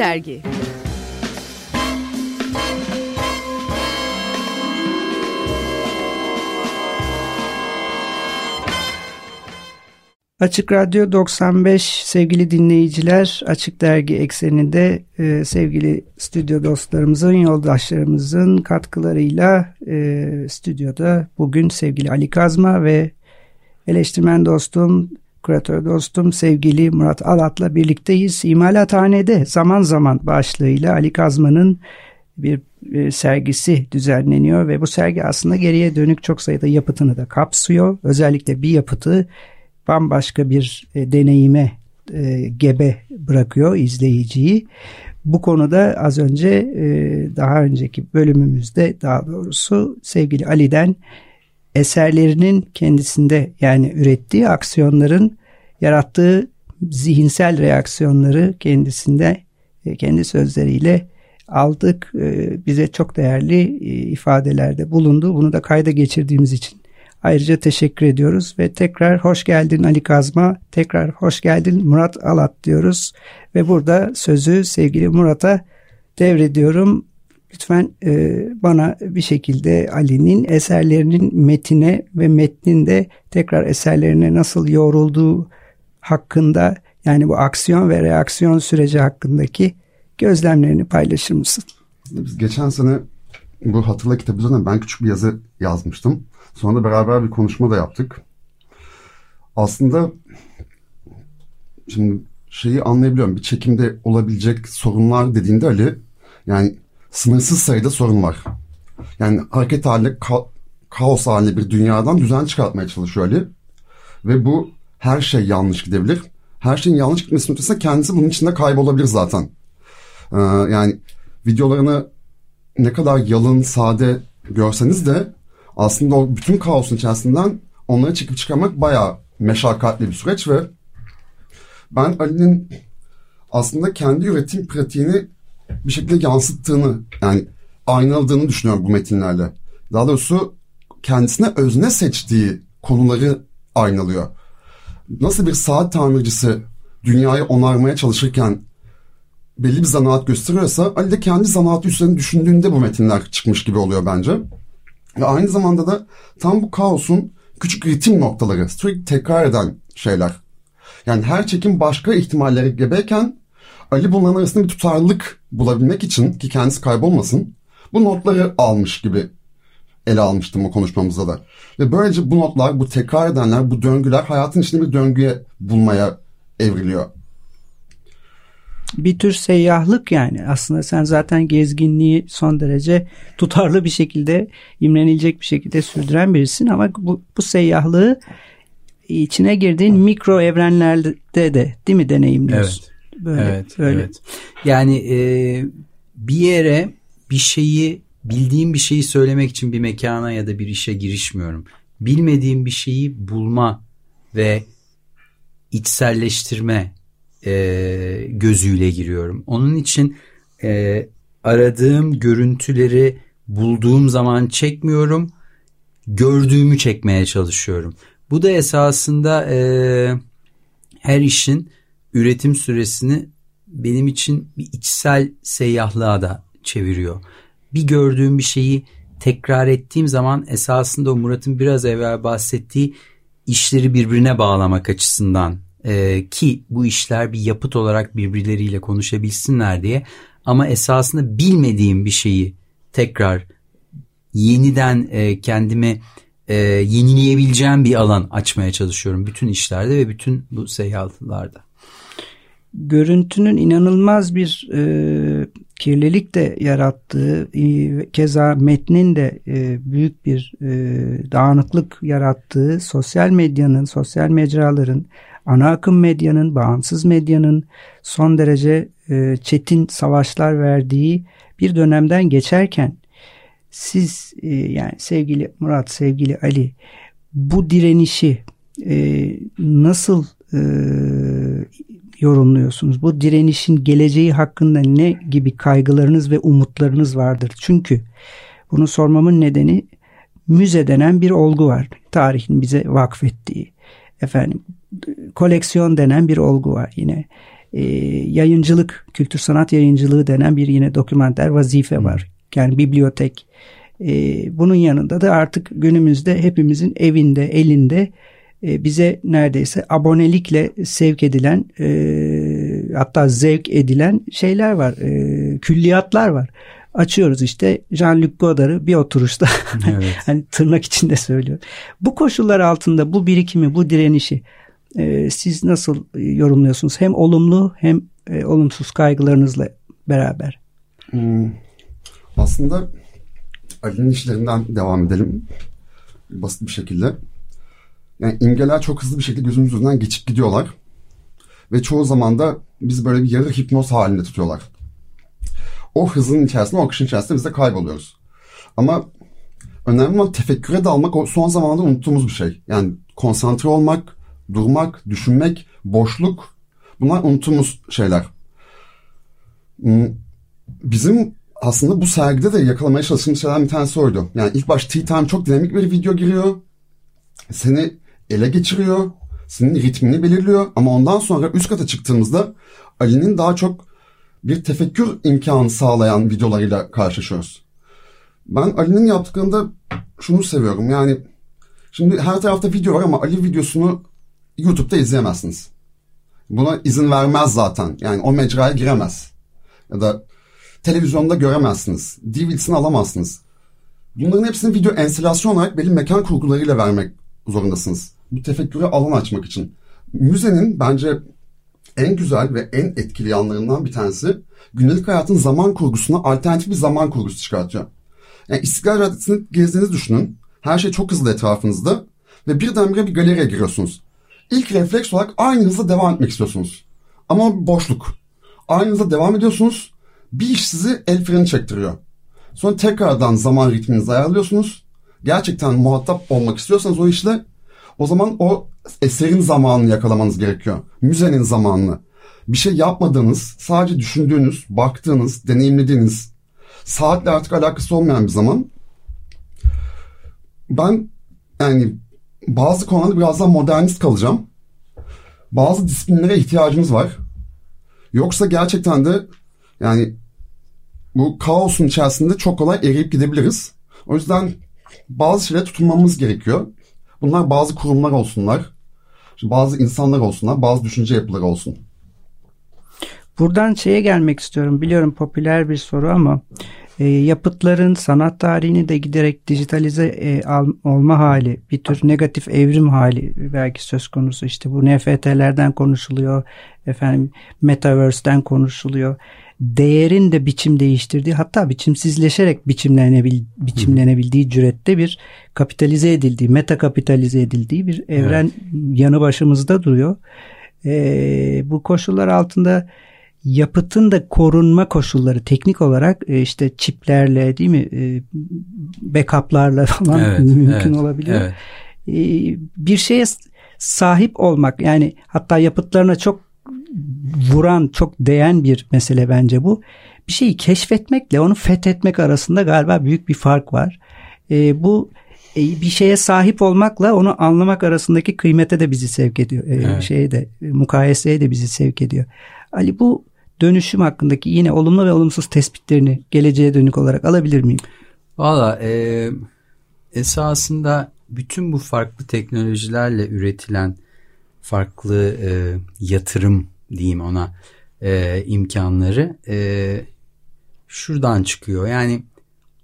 Dergi. Açık Radyo 95 sevgili dinleyiciler Açık Dergi ekseninde e, sevgili stüdyo dostlarımızın yoldaşlarımızın katkılarıyla e, stüdyoda bugün sevgili Ali Kazma ve eleştirmen dostum kuratör dostum sevgili Murat Alat'la birlikteyiz. İmalathanede zaman zaman başlığıyla Ali Kazma'nın bir sergisi düzenleniyor ve bu sergi aslında geriye dönük çok sayıda yapıtını da kapsıyor. Özellikle bir yapıtı bambaşka bir e, deneyime e, gebe bırakıyor izleyiciyi. Bu konuda az önce e, daha önceki bölümümüzde daha doğrusu sevgili Ali'den eserlerinin kendisinde yani ürettiği aksiyonların yarattığı zihinsel reaksiyonları kendisinde e, kendi sözleriyle aldık. E, bize çok değerli e, ifadelerde bulundu. Bunu da kayda geçirdiğimiz için Ayrıca teşekkür ediyoruz ve tekrar hoş geldin Ali Kazma, tekrar hoş geldin Murat Alat diyoruz. Ve burada sözü sevgili Murat'a devrediyorum. Lütfen e, bana bir şekilde Ali'nin eserlerinin metine ve metninde tekrar eserlerine nasıl yoğrulduğu hakkında yani bu aksiyon ve reaksiyon süreci hakkındaki gözlemlerini paylaşır mısın? Biz geçen sene bu Hatırla kitabı üzerine ben küçük bir yazı yazmıştım. Sonra da beraber bir konuşma da yaptık. Aslında şimdi şeyi anlayabiliyorum. Bir çekimde olabilecek sorunlar dediğinde Ali yani sınırsız sayıda sorun var. Yani hareket halinde ka- kaos halinde bir dünyadan düzen çıkartmaya çalışıyor Ali. Ve bu her şey yanlış gidebilir. Her şeyin yanlış gitmesinin ötesinde kendisi bunun içinde kaybolabilir zaten. Ee, yani videolarını ne kadar yalın, sade görseniz de aslında o bütün kaosun içerisinden onları çekip çıkarmak bayağı meşakkatli bir süreç ve ben Ali'nin aslında kendi üretim pratiğini bir şekilde yansıttığını yani aynaladığını düşünüyorum bu metinlerle. Daha doğrusu kendisine özne seçtiği konuları aynalıyor. Nasıl bir saat tamircisi dünyayı onarmaya çalışırken belli bir zanaat gösteriyorsa Ali de kendi zanaatı üstlerini düşündüğünde bu metinler çıkmış gibi oluyor bence. Ve aynı zamanda da tam bu kaosun küçük ritim noktaları, sürekli tekrar eden şeyler. Yani her çekim başka ihtimallere gebeyken Ali bunların arasında bir tutarlılık bulabilmek için ki kendisi kaybolmasın bu notları almış gibi ele almıştım o konuşmamızda da. Ve böylece bu notlar, bu tekrar edenler, bu döngüler hayatın içinde bir döngüye bulmaya evriliyor bir tür seyyahlık yani. Aslında sen zaten gezginliği son derece tutarlı bir şekilde, imrenilecek bir şekilde sürdüren birisin ama bu, bu seyyahlığı içine girdiğin mikro evrenlerde de değil mi deneyimliyorsun? Evet. Böyle, evet, böyle. evet. Yani e, bir yere bir şeyi bildiğim bir şeyi söylemek için bir mekana ya da bir işe girişmiyorum. Bilmediğim bir şeyi bulma ve içselleştirme e, gözüyle giriyorum. Onun için e, aradığım görüntüleri bulduğum zaman çekmiyorum. Gördüğümü çekmeye çalışıyorum. Bu da esasında e, her işin üretim süresini benim için bir içsel seyyahlığa da çeviriyor. Bir gördüğüm bir şeyi tekrar ettiğim zaman esasında o Murat'ın biraz evvel bahsettiği işleri birbirine bağlamak açısından e, ki bu işler bir yapıt olarak birbirleriyle konuşabilsinler diye ama esasında bilmediğim bir şeyi tekrar yeniden e, kendimi e, yenileyebileceğim bir alan açmaya çalışıyorum bütün işlerde ve bütün bu seyahatlarda. Görüntünün inanılmaz bir e, kirlilik de yarattığı, e, keza metnin de e, büyük bir e, dağınıklık yarattığı, sosyal medyanın, sosyal mecraların ana akım medyanın, bağımsız medyanın son derece e, çetin savaşlar verdiği bir dönemden geçerken siz e, yani sevgili Murat, sevgili Ali bu direnişi e, nasıl e, yorumluyorsunuz? Bu direnişin geleceği hakkında ne gibi kaygılarınız ve umutlarınız vardır? Çünkü bunu sormamın nedeni müze denen bir olgu var. Tarihin bize vakfettiği. Efendim koleksiyon denen bir olgu var yine. e, yayıncılık, kültür sanat yayıncılığı denen bir yine dokümenter vazife var. Yani bibliotek. E, bunun yanında da artık günümüzde hepimizin evinde, elinde e, bize neredeyse abonelikle sevk edilen e, hatta zevk edilen şeyler var. E, külliyatlar var. Açıyoruz işte Jean-Luc Godard'ı bir oturuşta evet. hani tırnak içinde söylüyor. Bu koşullar altında bu birikimi, bu direnişi e, siz nasıl yorumluyorsunuz? Hem olumlu hem e, olumsuz kaygılarınızla beraber. Hmm, aslında Ali'nin işlerinden devam edelim. Basit bir şekilde. Yani imgeler çok hızlı bir şekilde gözümüz önünden geçip gidiyorlar. Ve çoğu zaman da biz böyle bir yarı hipnoz halinde tutuyorlar. O hızın içerisinde, o akışın içerisinde biz de kayboluyoruz. Ama önemli olan tefekküre dalmak o son zamanlarda unuttuğumuz bir şey. Yani konsantre olmak, durmak, düşünmek, boşluk bunlar unuttuğumuz şeyler. Hmm, bizim aslında bu sergide de yakalamaya çalıştığımız şeylerden bir tanesi oydu. Yani ilk baş Tea Time çok dinamik bir video giriyor. Seni ele geçiriyor. Senin ritmini belirliyor. Ama ondan sonra üst kata çıktığımızda Ali'nin daha çok bir tefekkür imkanı sağlayan videolarıyla karşılaşıyoruz. Ben Ali'nin yaptıklarında şunu seviyorum. Yani şimdi her tarafta video var ama Ali videosunu YouTube'da izleyemezsiniz. Buna izin vermez zaten. Yani o mecraya giremez. Ya da televizyonda göremezsiniz. DVD'sini alamazsınız. Bunların hepsini video enstelasyon olarak belli mekan kurgularıyla vermek zorundasınız. Bu tefekküre alan açmak için. Müzenin bence en güzel ve en etkili yanlarından bir tanesi günlük hayatın zaman kurgusuna alternatif bir zaman kurgusu çıkartıyor. Yani İstiklal Caddesi'ni gezdiğinizi düşünün. Her şey çok hızlı etrafınızda ve birdenbire bir galeriye giriyorsunuz. İlk refleks olarak aynı hızla devam etmek istiyorsunuz. Ama boşluk. Aynı hızla devam ediyorsunuz. Bir iş sizi el freni çektiriyor. Sonra tekrardan zaman ritminizi ayarlıyorsunuz. Gerçekten muhatap olmak istiyorsanız o işle o zaman o eserin zamanını yakalamanız gerekiyor. Müzenin zamanını. Bir şey yapmadığınız, sadece düşündüğünüz, baktığınız, deneyimlediğiniz, saatle artık alakası olmayan bir zaman. Ben yani bazı konularda biraz daha modernist kalacağım. Bazı disiplinlere ihtiyacımız var. Yoksa gerçekten de yani bu kaosun içerisinde çok kolay eriyip gidebiliriz. O yüzden bazı şeylere tutunmamız gerekiyor. Bunlar bazı kurumlar olsunlar, bazı insanlar olsunlar, bazı düşünce yapıları olsun. Buradan şeye gelmek istiyorum. Biliyorum popüler bir soru ama e, yapıtların sanat tarihini de giderek dijitalize e, al, olma hali, bir tür negatif evrim hali belki söz konusu. İşte bu NFT'lerden konuşuluyor, efendim metaverse'den konuşuluyor değerin de biçim değiştirdiği hatta biçimsizleşerek biçimlenebil, biçimlenebildiği cürette bir kapitalize edildiği, meta kapitalize edildiği bir evren evet. yanı başımızda duruyor. Ee, bu koşullar altında yapıtın da korunma koşulları teknik olarak e, işte çiplerle değil mi e, backup'larla falan evet, mümkün evet, olabiliyor. Evet. E, bir şeye sahip olmak yani hatta yapıtlarına çok vuran, çok değen bir mesele bence bu. Bir şeyi keşfetmekle onu fethetmek arasında galiba büyük bir fark var. Bu bir şeye sahip olmakla onu anlamak arasındaki kıymete de bizi sevk ediyor. Evet. Şeye de mukayeseye de bizi sevk ediyor. Ali bu dönüşüm hakkındaki yine olumlu ve olumsuz tespitlerini geleceğe dönük olarak alabilir miyim? Valla e, esasında bütün bu farklı teknolojilerle üretilen farklı e, yatırım diyeyim ona e, imkanları e, şuradan çıkıyor. Yani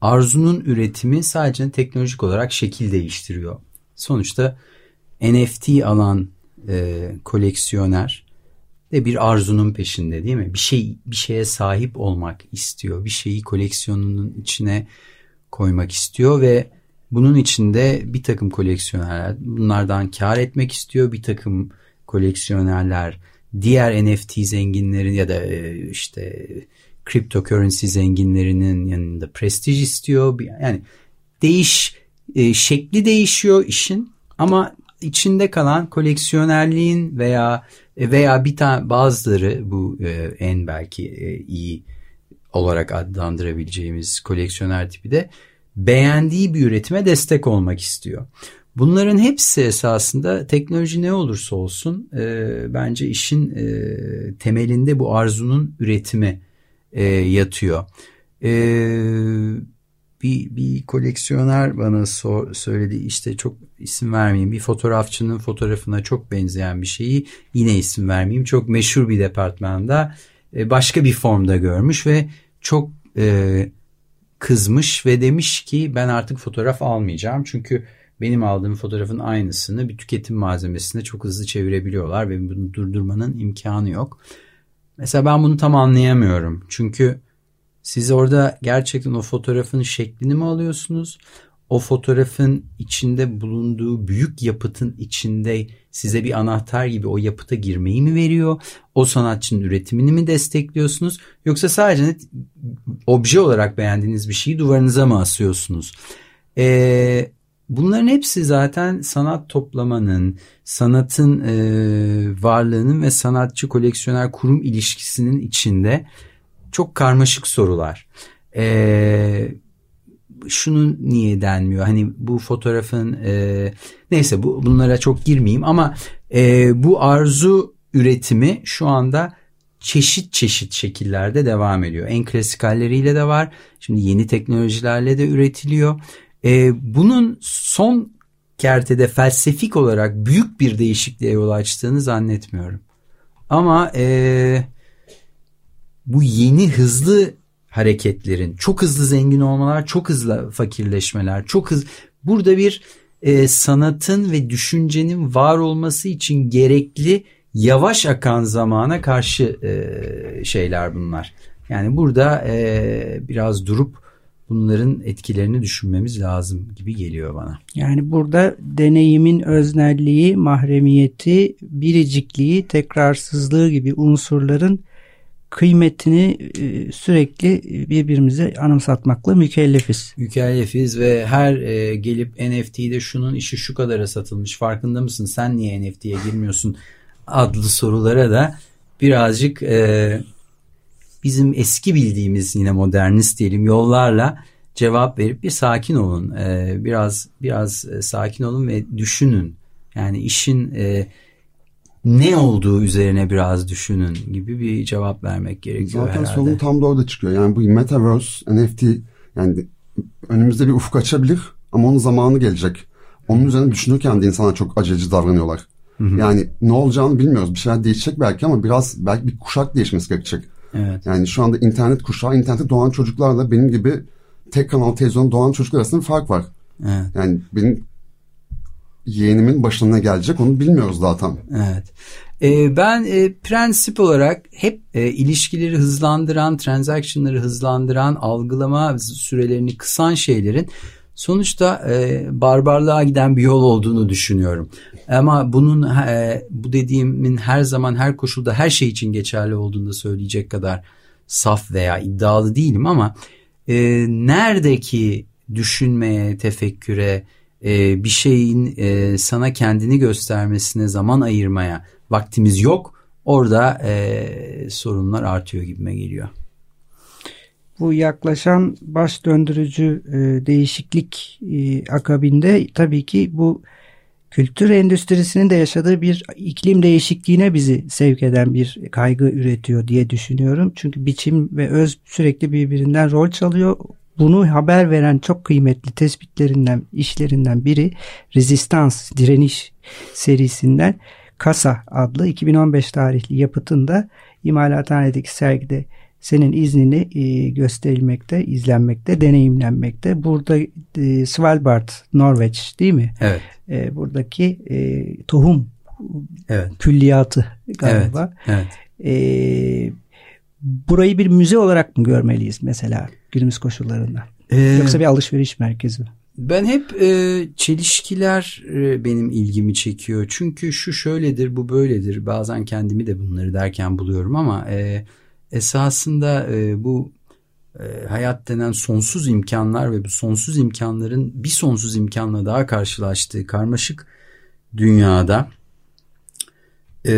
arzunun üretimi sadece teknolojik olarak şekil değiştiriyor. Sonuçta NFT alan e, koleksiyoner de bir arzunun peşinde değil mi? Bir şey bir şeye sahip olmak istiyor. Bir şeyi koleksiyonunun içine koymak istiyor ve bunun içinde bir takım koleksiyonerler bunlardan kar etmek istiyor. Bir takım koleksiyonerler diğer NFT zenginlerin ya da e, işte cryptocurrency zenginlerinin yanında prestij istiyor. Yani değiş e, şekli değişiyor işin ama içinde kalan koleksiyonerliğin veya e, veya bir tane bazıları bu en belki iyi olarak adlandırabileceğimiz koleksiyoner tipi de beğendiği bir üretime destek olmak istiyor. Bunların hepsi esasında teknoloji ne olursa olsun e, bence işin e, temelinde bu arzunun üretimi e, yatıyor. E, bir, bir koleksiyoner bana sor, söyledi işte çok isim vermeyeyim bir fotoğrafçının fotoğrafına çok benzeyen bir şeyi yine isim vermeyeyim çok meşhur bir departmanda e, başka bir formda görmüş ve çok e, kızmış ve demiş ki ben artık fotoğraf almayacağım çünkü benim aldığım fotoğrafın aynısını bir tüketim malzemesine çok hızlı çevirebiliyorlar ve bunu durdurmanın imkanı yok. Mesela ben bunu tam anlayamıyorum. Çünkü siz orada gerçekten o fotoğrafın şeklini mi alıyorsunuz? O fotoğrafın içinde bulunduğu büyük yapıtın içinde size bir anahtar gibi o yapıta girmeyi mi veriyor? O sanatçının üretimini mi destekliyorsunuz? Yoksa sadece obje olarak beğendiğiniz bir şeyi duvarınıza mı asıyorsunuz? Ee, bunların hepsi zaten sanat toplamanın, sanatın e, varlığının ve sanatçı koleksiyoner kurum ilişkisinin içinde çok karmaşık sorular. Ee, şunu niye denmiyor? Hani bu fotoğrafın e, neyse bu bunlara çok girmeyeyim ama e, bu arzu üretimi şu anda çeşit çeşit şekillerde devam ediyor. En klasik halleriyle de var. Şimdi yeni teknolojilerle de üretiliyor. E, bunun son kertede felsefik olarak büyük bir değişikliğe yol açtığını zannetmiyorum. Ama e, bu yeni hızlı hareketlerin çok hızlı zengin olmalar, çok hızlı fakirleşmeler, çok hızlı burada bir e, sanatın ve düşüncenin var olması için gerekli yavaş akan zamana karşı e, şeyler bunlar. Yani burada e, biraz durup bunların etkilerini düşünmemiz lazım gibi geliyor bana. Yani burada deneyimin öznelliği, mahremiyeti, biricikliği, tekrarsızlığı gibi unsurların kıymetini e, sürekli birbirimize anımsatmakla mükellefiz. Mükellefiz ve her e, gelip NFT'de şunun işi şu kadara satılmış farkında mısın? Sen niye NFT'ye girmiyorsun? Adlı sorulara da birazcık e, bizim eski bildiğimiz yine modernist diyelim yollarla cevap verip bir sakin olun. Biraz biraz sakin olun ve düşünün. Yani işin ne olduğu üzerine biraz düşünün gibi bir cevap vermek gerekiyor Zaten herhalde. sorun tam da orada çıkıyor. Yani bu Metaverse, NFT yani önümüzde bir ufuk açabilir ama onun zamanı gelecek. Onun üzerine düşünürken de insana çok aceleci davranıyorlar. Hı hı. Yani ne olacağını bilmiyoruz. Bir şeyler değişecek belki ama biraz belki bir kuşak değişmesi gerekecek. Evet. Yani şu anda internet kuşağı, internette doğan çocuklarla benim gibi tek kanal televizyon doğan çocuklar arasında bir fark var. Evet. Yani benim yeğenimin başına gelecek onu bilmiyoruz daha tam. Evet. E, ben e, prensip olarak hep e, ilişkileri hızlandıran, transactionları hızlandıran, algılama sürelerini kısan şeylerin sonuçta e, barbarlığa giden bir yol olduğunu düşünüyorum. Ama bunun e, bu dediğimin her zaman her koşulda her şey için geçerli olduğunu da söyleyecek kadar saf veya iddialı değilim ama e, neredeki düşünmeye, tefekküre, e, bir şeyin e, sana kendini göstermesine zaman ayırmaya vaktimiz yok. Orada e, sorunlar artıyor gibime geliyor. Bu yaklaşan baş döndürücü e, değişiklik e, akabinde tabii ki bu kültür endüstrisinin de yaşadığı bir iklim değişikliğine bizi sevk eden bir kaygı üretiyor diye düşünüyorum. Çünkü biçim ve öz sürekli birbirinden rol çalıyor bunu haber veren çok kıymetli tespitlerinden, işlerinden biri Resistans, Direniş serisinden Kasa adlı 2015 tarihli yapıtında imalathanedeki sergide senin iznini e, gösterilmekte, izlenmekte, deneyimlenmekte. Burada e, Svalbard, Norveç değil mi? Evet. E, buradaki e, tohum evet. külliyatı galiba. Evet. evet. E, burayı bir müze olarak mı görmeliyiz mesela günümüz koşullarında? Ee, Yoksa bir alışveriş merkezi mi? Ben hep e, çelişkiler e, benim ilgimi çekiyor. Çünkü şu şöyledir, bu böyledir. Bazen kendimi de bunları derken buluyorum ama e, esasında e, bu e, hayat denen sonsuz imkanlar ve bu sonsuz imkanların bir sonsuz imkanla daha karşılaştığı karmaşık dünyada e,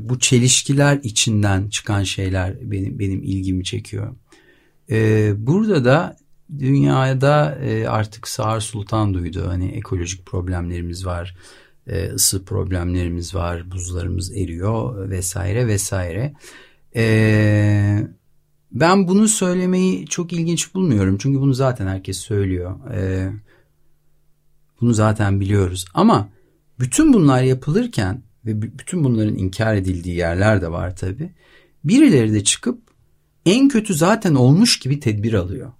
bu çelişkiler içinden çıkan şeyler benim benim ilgimi çekiyor. E, burada da dünyada e, artık Sağır Sultan duydu. Hani ekolojik problemlerimiz var, e, ısı problemlerimiz var, buzlarımız eriyor vesaire vesaire. E, ben bunu söylemeyi çok ilginç bulmuyorum. Çünkü bunu zaten herkes söylüyor. E, bunu zaten biliyoruz. Ama bütün bunlar yapılırken ve bütün bunların inkar edildiği yerler de var tabii. Birileri de çıkıp en kötü zaten olmuş gibi tedbir alıyor.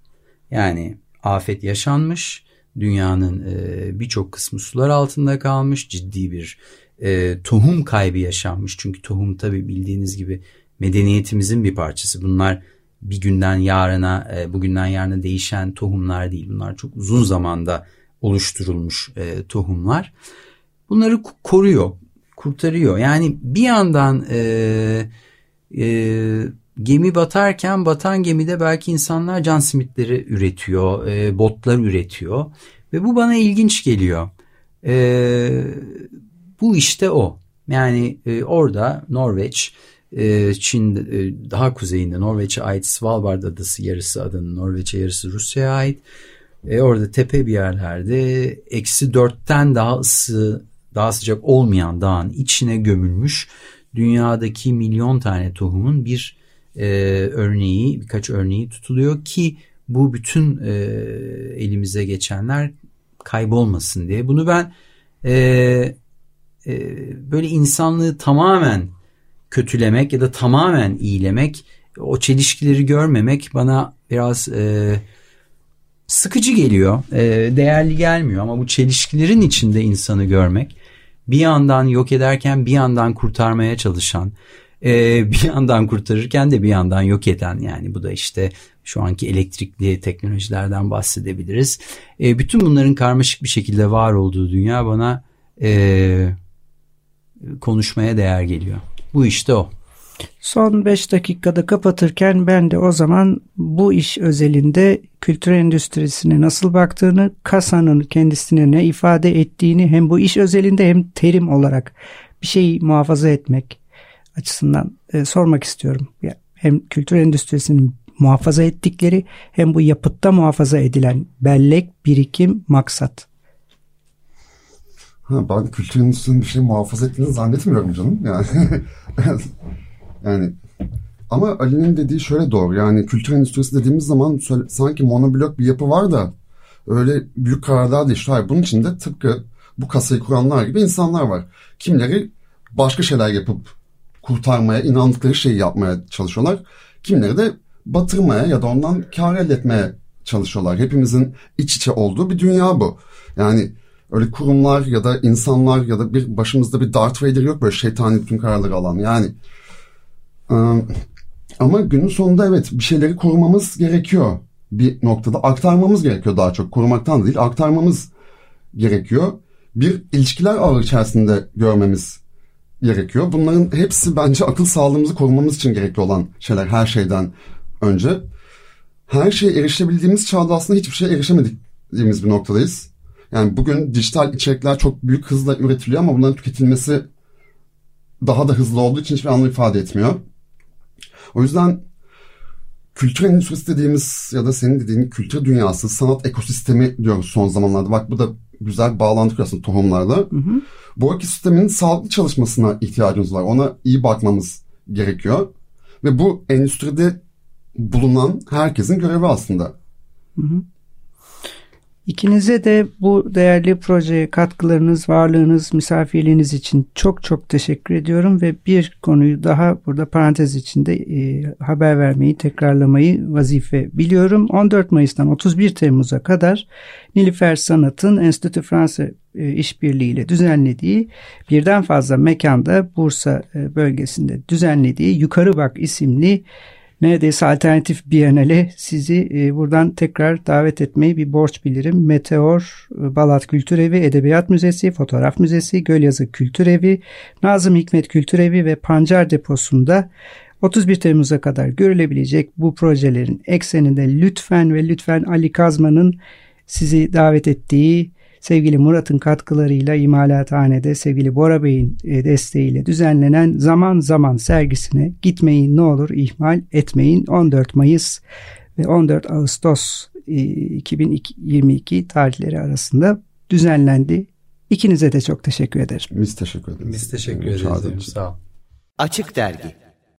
Yani afet yaşanmış, dünyanın e, birçok kısmı sular altında kalmış, ciddi bir e, tohum kaybı yaşanmış. Çünkü tohum tabii bildiğiniz gibi medeniyetimizin bir parçası. Bunlar bir günden yarına, e, bugünden yarına değişen tohumlar değil. Bunlar çok uzun zamanda oluşturulmuş tohumlar. Bunları koruyor, kurtarıyor. Yani bir yandan e, e, gemi batarken batan gemide belki insanlar can simitleri üretiyor, e, botlar üretiyor ve bu bana ilginç geliyor. E, bu işte o. Yani e, orada Norveç, e, Çin e, daha kuzeyinde Norveç'e ait Svalbard adası yarısı adanın Norveç'e yarısı Rusya'ya ait. E, orada tepe bir yerlerde eksi dörtten daha ısı daha sıcak olmayan dağın içine gömülmüş dünyadaki milyon tane tohumun bir e, örneği birkaç örneği tutuluyor ki bu bütün e, elimize geçenler kaybolmasın diye. Bunu ben e, e, böyle insanlığı tamamen kötülemek ya da tamamen iyilemek o çelişkileri görmemek bana biraz e, sıkıcı geliyor. E, değerli gelmiyor ama bu çelişkilerin içinde insanı görmek bir yandan yok ederken bir yandan kurtarmaya çalışan e, bir yandan kurtarırken de bir yandan yok eden yani bu da işte şu anki elektrikli teknolojilerden bahsedebiliriz. E, bütün bunların karmaşık bir şekilde var olduğu dünya bana konuşmaya değer geliyor. Bu işte o. Son 5 dakikada kapatırken ben de o zaman bu iş özelinde kültür endüstrisine nasıl baktığını, kasanın kendisine ne ifade ettiğini hem bu iş özelinde hem terim olarak bir şeyi muhafaza etmek açısından e, sormak istiyorum. Hem kültür endüstrisinin muhafaza ettikleri hem bu yapıtta muhafaza edilen bellek, birikim, maksat. Ha, ben kültür endüstrisinin bir şey muhafaza ettiğini zannetmiyorum canım. Yani Yani ama Ali'nin dediği şöyle doğru. Yani kültür endüstrisi dediğimiz zaman sanki monoblok bir yapı var da öyle büyük kararlar değil. Hayır bunun içinde tıpkı bu kasayı kuranlar gibi insanlar var. Kimleri başka şeyler yapıp kurtarmaya, inandıkları şeyi yapmaya çalışıyorlar. Kimleri de batırmaya ya da ondan kar elde etmeye çalışıyorlar. Hepimizin iç içe olduğu bir dünya bu. Yani öyle kurumlar ya da insanlar ya da bir başımızda bir Darth Vader yok böyle şeytani bütün kararları alan. Yani ama günün sonunda evet bir şeyleri korumamız gerekiyor. Bir noktada aktarmamız gerekiyor daha çok. Korumaktan değil aktarmamız gerekiyor. Bir ilişkiler ağı içerisinde görmemiz gerekiyor. Bunların hepsi bence akıl sağlığımızı korumamız için gerekli olan şeyler her şeyden önce. Her şeye erişebildiğimiz çağda aslında hiçbir şeye erişemediğimiz bir noktadayız. Yani bugün dijital içerikler çok büyük hızla üretiliyor ama bunların tüketilmesi daha da hızlı olduğu için hiçbir anlam ifade etmiyor. O yüzden kültür endüstrisi dediğimiz ya da senin dediğin kültür dünyası, sanat ekosistemi diyoruz son zamanlarda. Bak bu da güzel bir bağlantı kuruyorsun tohumlarla. Hı hı. Bu ekosistemin sağlıklı çalışmasına ihtiyacımız var. Ona iyi bakmamız gerekiyor. Ve bu endüstride bulunan herkesin görevi aslında. Hı hı. İkinize de bu değerli projeye katkılarınız, varlığınız, misafirliğiniz için çok çok teşekkür ediyorum ve bir konuyu daha burada parantez içinde e, haber vermeyi, tekrarlamayı vazife biliyorum. 14 Mayıs'tan 31 Temmuz'a kadar Nilüfer Sanat'ın Enstitü Fransa e, işbirliğiyle düzenlediği birden fazla mekanda Bursa e, bölgesinde düzenlediği Yukarı Bak isimli neredeyse alternatif Biennale sizi e, buradan tekrar davet etmeyi bir borç bilirim. Meteor, e, Balat Kültür Evi, Edebiyat Müzesi, Fotoğraf Müzesi, Gölyazı Kültür Evi, Nazım Hikmet Kültür Evi ve Pancar Deposu'nda 31 Temmuz'a kadar görülebilecek bu projelerin ekseninde lütfen ve lütfen Ali Kazman'ın sizi davet ettiği sevgili Murat'ın katkılarıyla imalathanede sevgili Bora Bey'in e, desteğiyle düzenlenen zaman zaman sergisine gitmeyin ne olur ihmal etmeyin 14 Mayıs ve 14 Ağustos 2022 tarihleri arasında düzenlendi. İkinize de çok teşekkür ederim. Biz teşekkür ederiz. Biz teşekkür ederiz. Sağ ol. Açık Dergi